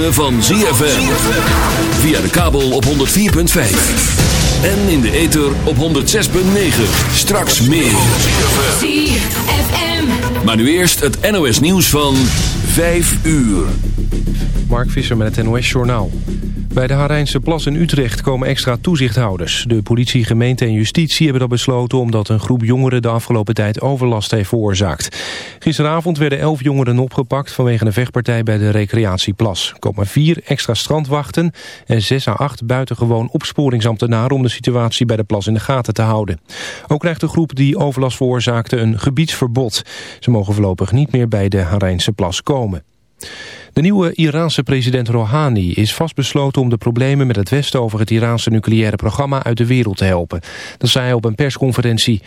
ritme van ZFM. Via de kabel op 104.5. En in de ether op 106.9. Straks meer. ZFM. Maar nu eerst het NOS nieuws van 5 uur. Mark Visser met het NOS Journaal. Bij de Harijnse Plas in Utrecht komen extra toezichthouders. De politie, gemeente en justitie hebben dat besloten... omdat een groep jongeren de afgelopen tijd overlast heeft veroorzaakt. Gisteravond werden elf jongeren opgepakt... vanwege een vechtpartij bij de recreatieplas. Er komen vier extra strandwachten... en zes à acht buitengewoon opsporingsambtenaren... om de situatie bij de plas in de gaten te houden. Ook krijgt de groep die overlast veroorzaakte een gebiedsverbod. Ze mogen voorlopig niet meer bij de Harijnse Plas komen. De nieuwe Iraanse president Rouhani is vastbesloten om de problemen met het Westen over het Iraanse nucleaire programma uit de wereld te helpen. Dat zei hij op een persconferentie.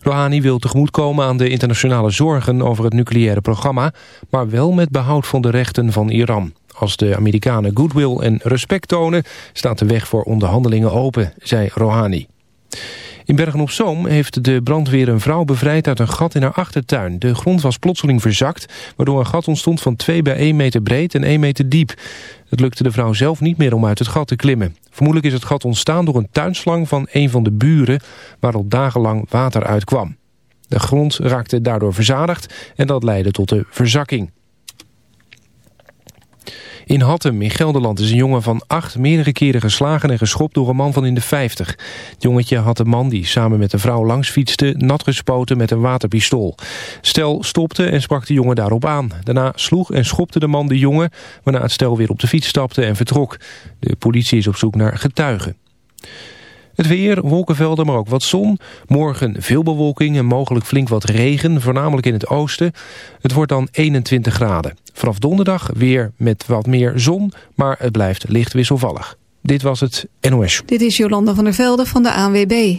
Rouhani wil tegemoetkomen aan de internationale zorgen over het nucleaire programma, maar wel met behoud van de rechten van Iran. Als de Amerikanen goodwill en respect tonen, staat de weg voor onderhandelingen open, zei Rouhani. In Bergen-op-Zoom heeft de brandweer een vrouw bevrijd uit een gat in haar achtertuin. De grond was plotseling verzakt, waardoor een gat ontstond van 2 bij 1 meter breed en 1 meter diep. Het lukte de vrouw zelf niet meer om uit het gat te klimmen. Vermoedelijk is het gat ontstaan door een tuinslang van een van de buren, waar al dagenlang water uitkwam. De grond raakte daardoor verzadigd en dat leidde tot de verzakking. In Hattem in Gelderland is een jongen van acht meerdere keren geslagen en geschopt door een man van in de 50. Het jongetje had de man die samen met de vrouw langs fietste nat gespoten met een waterpistool. Stel stopte en sprak de jongen daarop aan. Daarna sloeg en schopte de man de jongen, waarna het stel weer op de fiets stapte en vertrok. De politie is op zoek naar getuigen. Het weer, wolkenvelden, maar ook wat zon. Morgen veel bewolking en mogelijk flink wat regen, voornamelijk in het oosten. Het wordt dan 21 graden. Vanaf donderdag weer met wat meer zon, maar het blijft licht wisselvallig. Dit was het NOS. Dit is Jolanda van der Velde van de ANWB.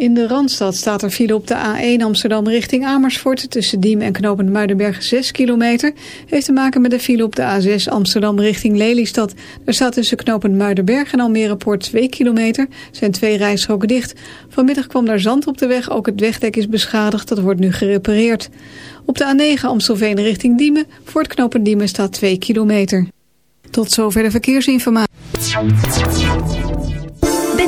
In de Randstad staat er file op de A1 Amsterdam richting Amersfoort... tussen Diem en Knopend Muidenberg 6 kilometer. Heeft te maken met de file op de A6 Amsterdam richting Lelystad. Er staat tussen Knopend Muidenberg en Almere Poort 2 kilometer. zijn twee rijstroken dicht. Vanmiddag kwam daar zand op de weg. Ook het wegdek is beschadigd. Dat wordt nu gerepareerd. Op de A9 Amstelveen richting Diemen. Voor het knooppunt Diemen staat 2 kilometer. Tot zover de verkeersinformatie.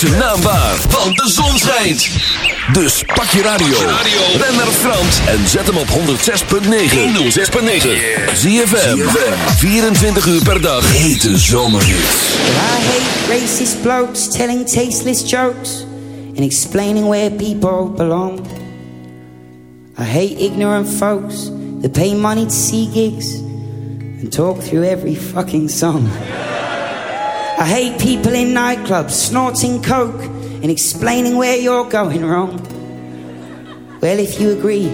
Zijn naam waar, want de zon schijnt. Dus pak je radio. Ben naar Frans en zet hem op 106.9. 106.9. ZFM. 24 uur per dag. Hete zomerhits. I hate racist blokes telling tasteless jokes and explaining where people belong. I hate ignorant folks that pay money to see gigs and talk through every fucking song. I hate people in nightclubs snorting coke and explaining where you're going wrong. Well, if you agree,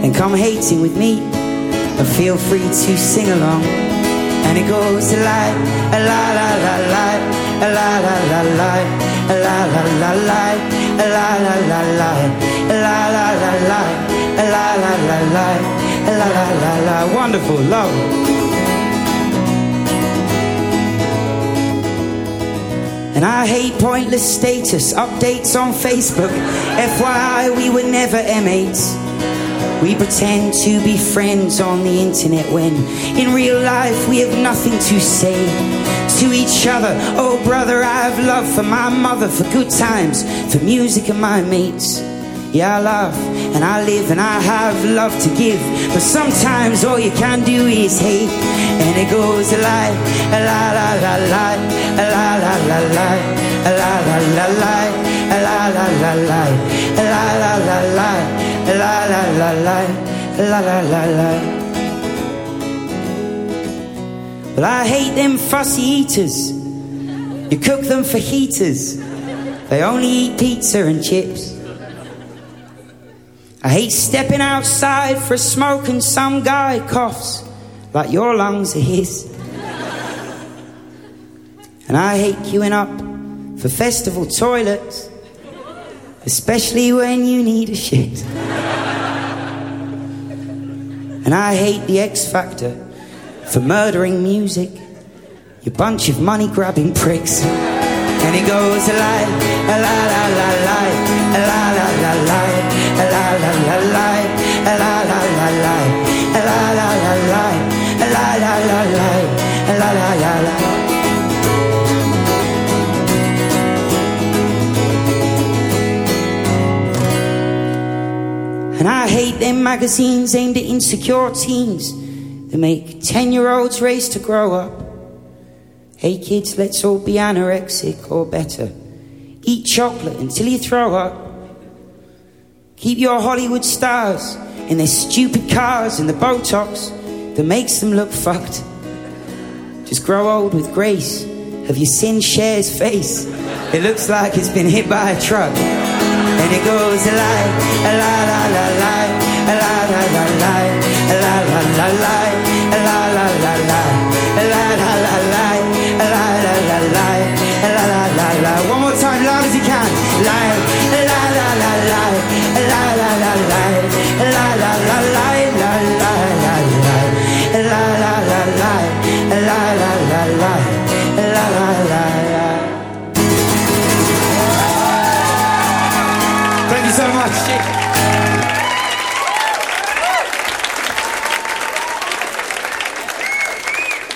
then come hating with me and feel free to sing along. And it goes like a la la la la, a la la la la, a la la la la, a la la la la, a la la la la, a la la la la, a la la la la. Wonderful love. And I hate pointless status updates on Facebook. FYI, we were never M8s. We pretend to be friends on the internet when in real life we have nothing to say to each other. Oh, brother, I have love for my mother, for good times, for music and my mates. Yeah, I laugh and I live and I have love to give. But sometimes all you can do is hate. And it goes a lie, a la la la la, a la la la la, a la la la la, a la la la la, a la la la la, a la la la la, a la la la la. Well, I hate them fussy eaters. You cook them for heaters. They only eat pizza and chips. I hate stepping outside for a smoke and some guy coughs like your lungs are his. And I hate queuing up for festival toilets, especially when you need a shit. And I hate the X Factor for murdering music, you bunch of money grabbing pricks. And it goes a lie, la la la la, la la la la, And I hate them magazines aimed at insecure teens that make 10 year olds race to grow up. Hey kids, let's all be anorexic or better. Eat chocolate until you throw up. Keep your Hollywood stars in their stupid cars and the Botox that makes them look fucked. Just grow old with grace. Have you seen Cher's face? It looks like it's been hit by a truck. And it goes a la la la la, la la la la, la la la la,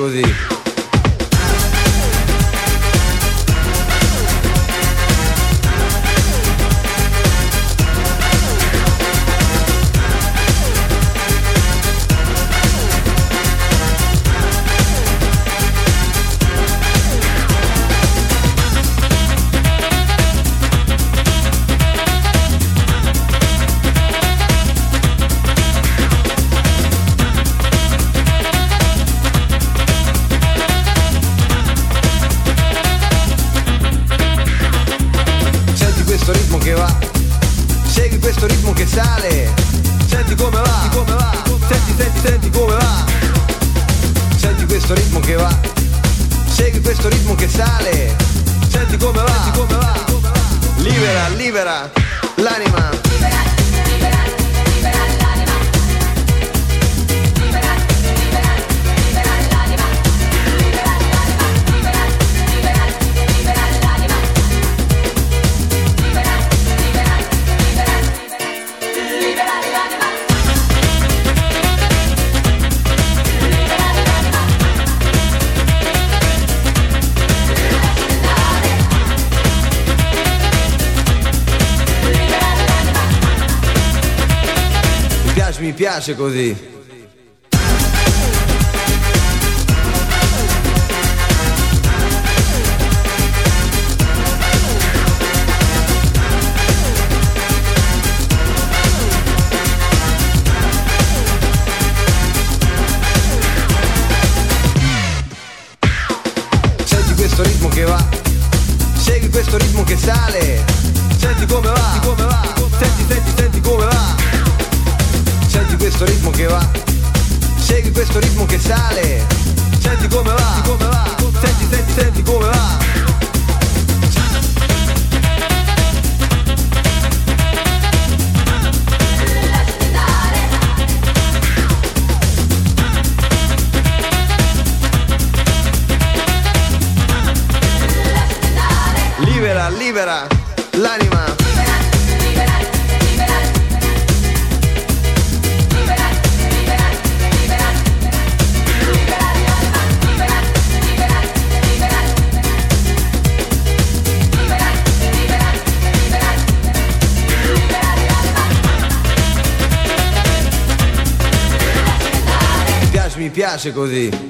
così. piace così. piace così.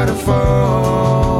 waterfall.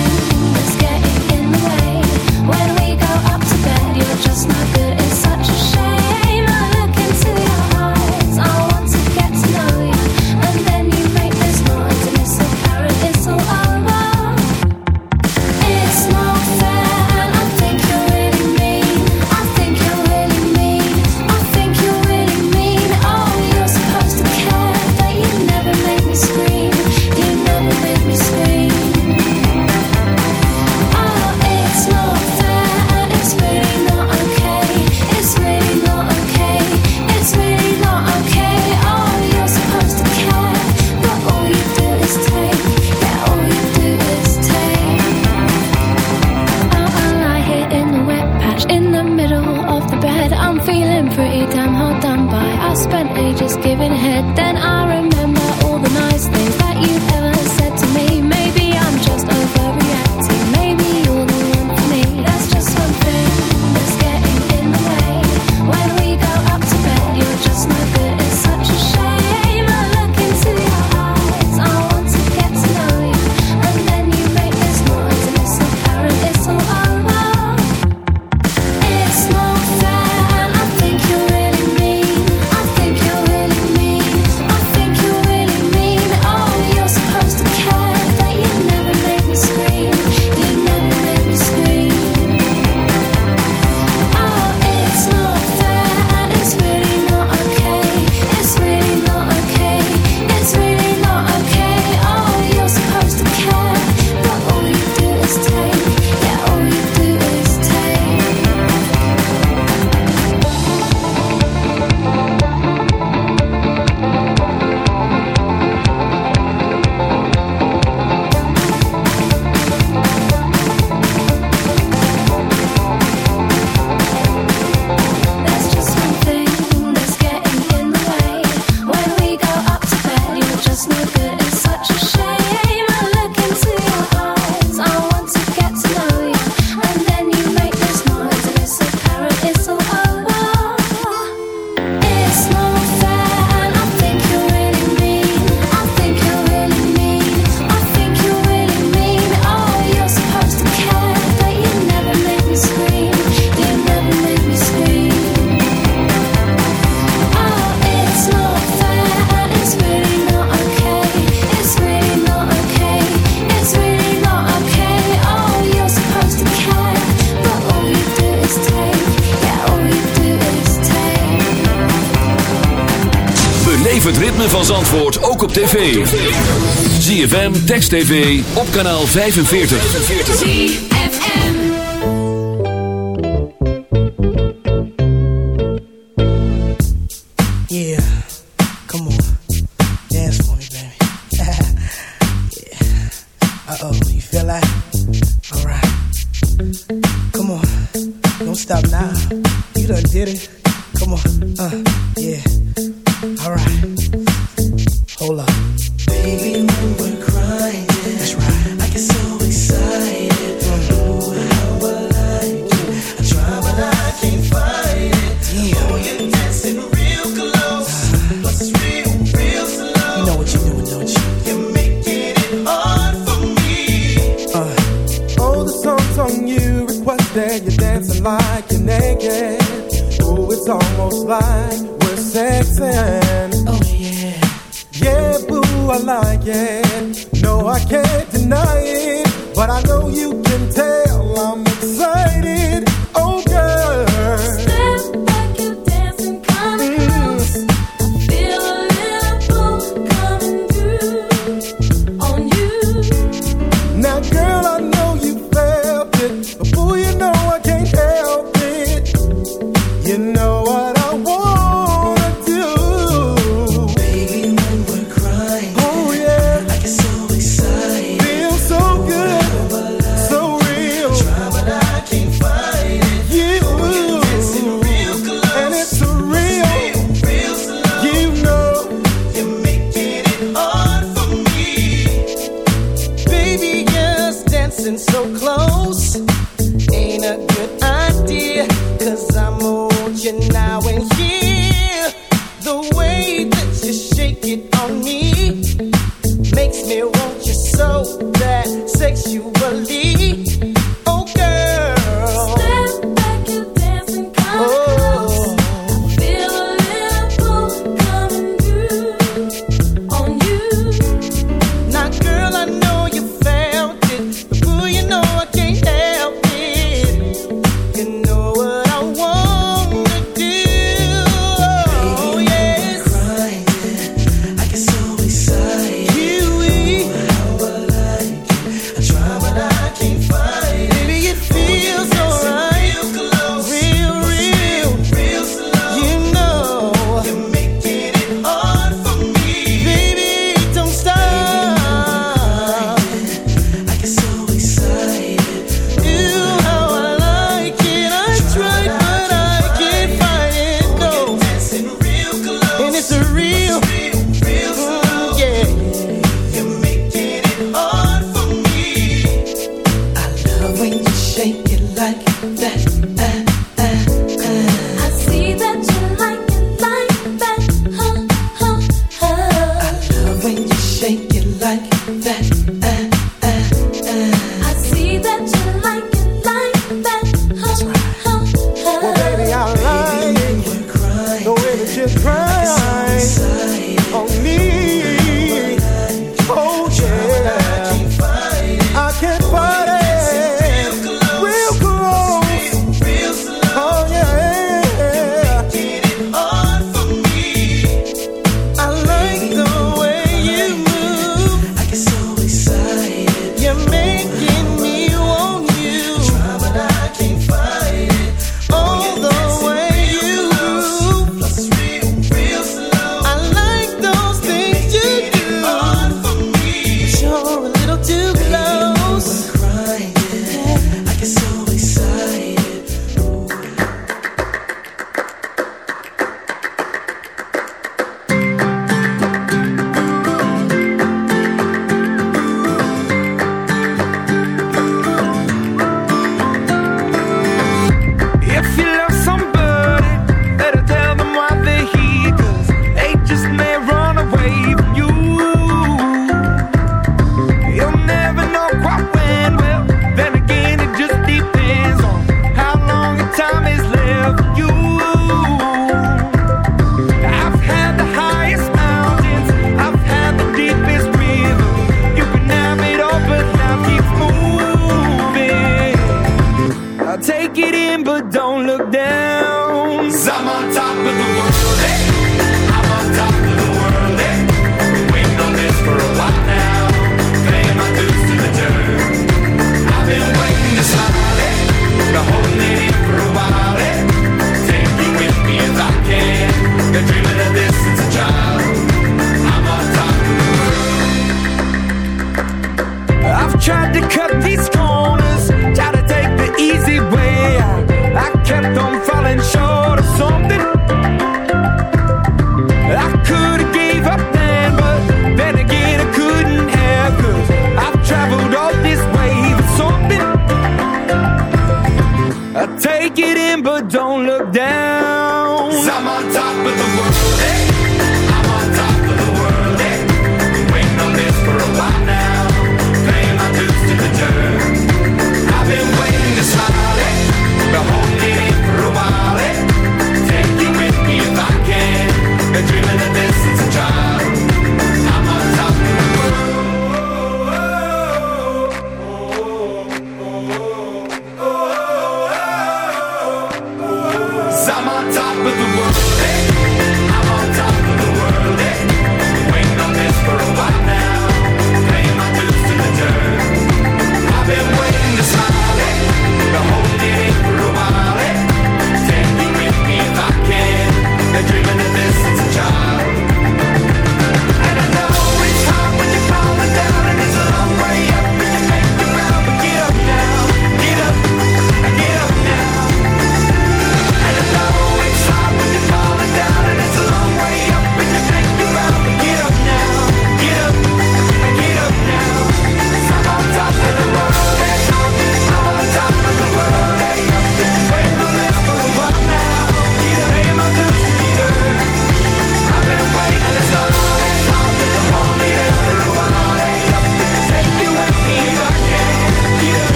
tv. ZFM, Text TV, op kanaal 45. ZFM. Yeah, come on. Dance for me, baby. yeah. Uh-oh, you feel like? Alright. Come on, don't stop now. You done did it. Come on, uh, yeah. Alright. Hola. That's right. I get so excited. I try, but I can't it. You're dancing real close. Real, real slow. You know what you're doing, don't you? You're making it hard for me. All the songs on you requested. You're dancing like you're naked. Oh, it's almost like we're sexing lying. No, I can't deny it, but I know you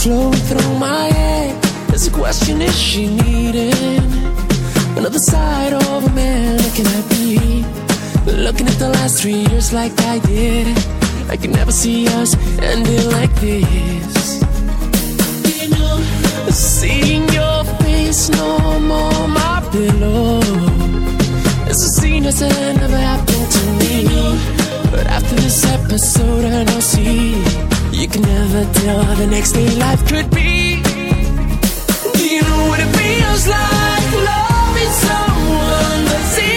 flowing through my head. There's a question: Is she needing another side of a man? Looking at me, looking at the last three years like I did. I can never see us ending like this. Seeing your face no more, my pillow. It's a scene that's never happened to me. But after this episode, I know see. You can never tell how the next day life could be. Do you know what it feels like loving someone that's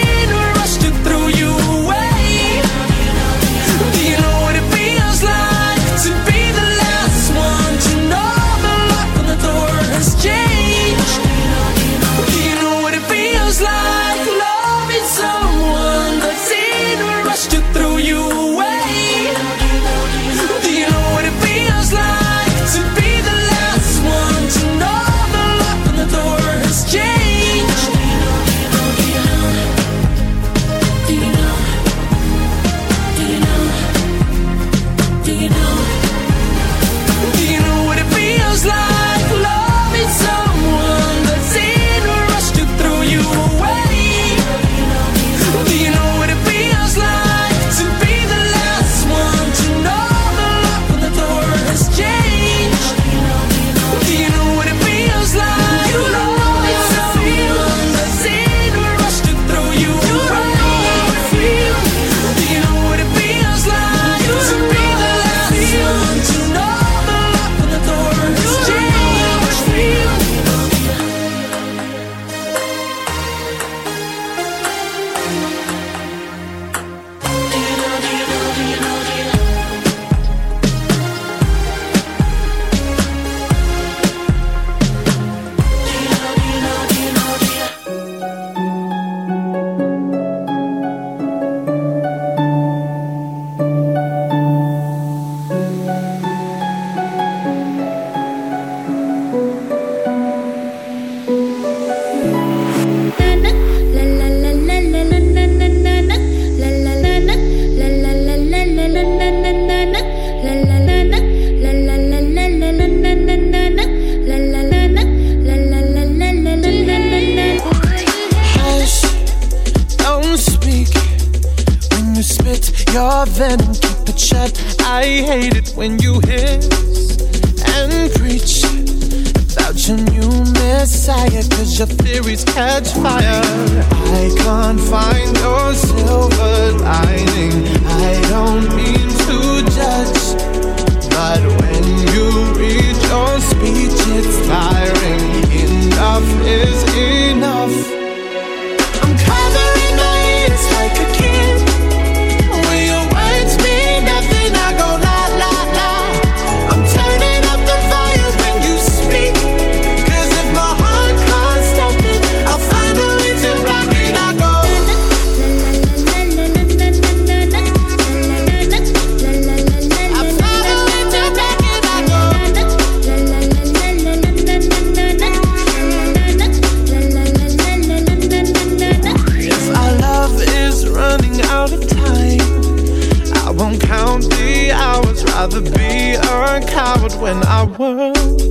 when our worlds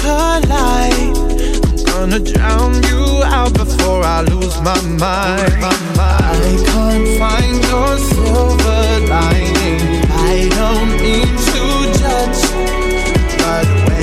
collide. I'm gonna drown you out before I lose my mind. My mind. I can't find your silver lining. I don't mean to judge, but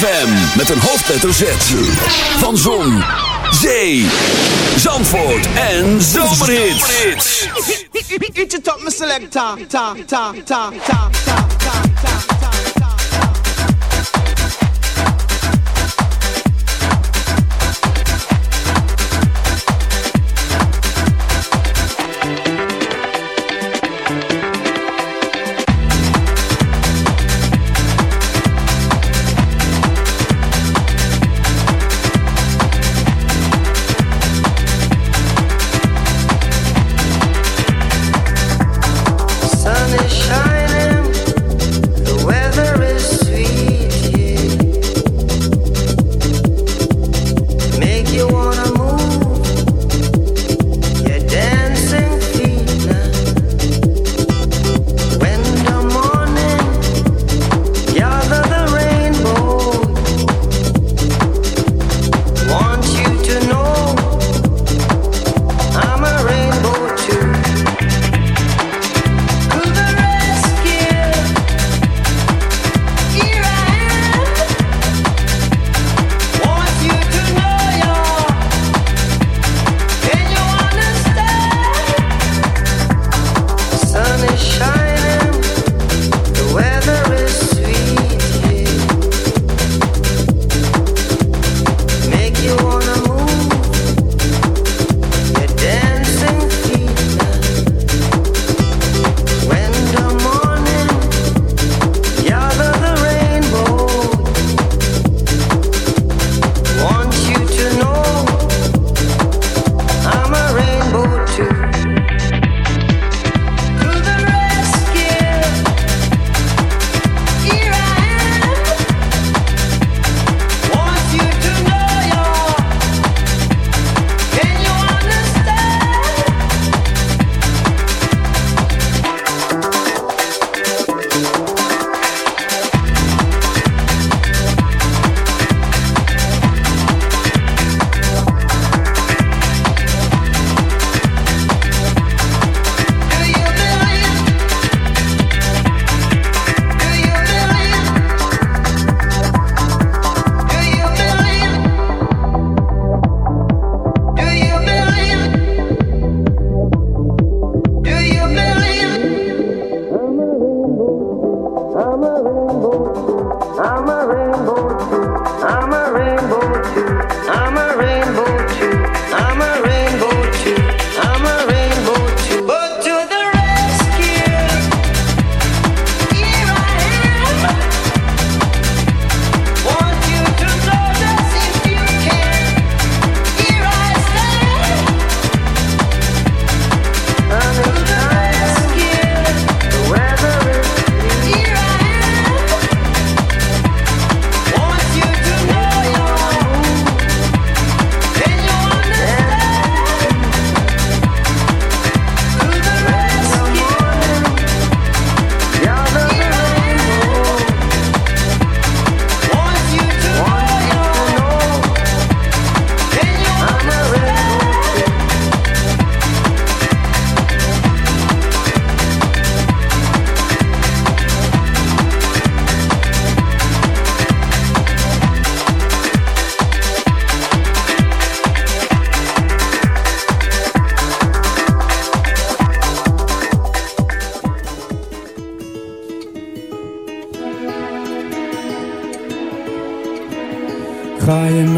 ZFM met een hoofdletter Z. Van Zon, Zee, Zandvoort en Zomerhits. Utje top, me selecta, ta, ta, ta, ta, ta.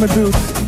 Madruga.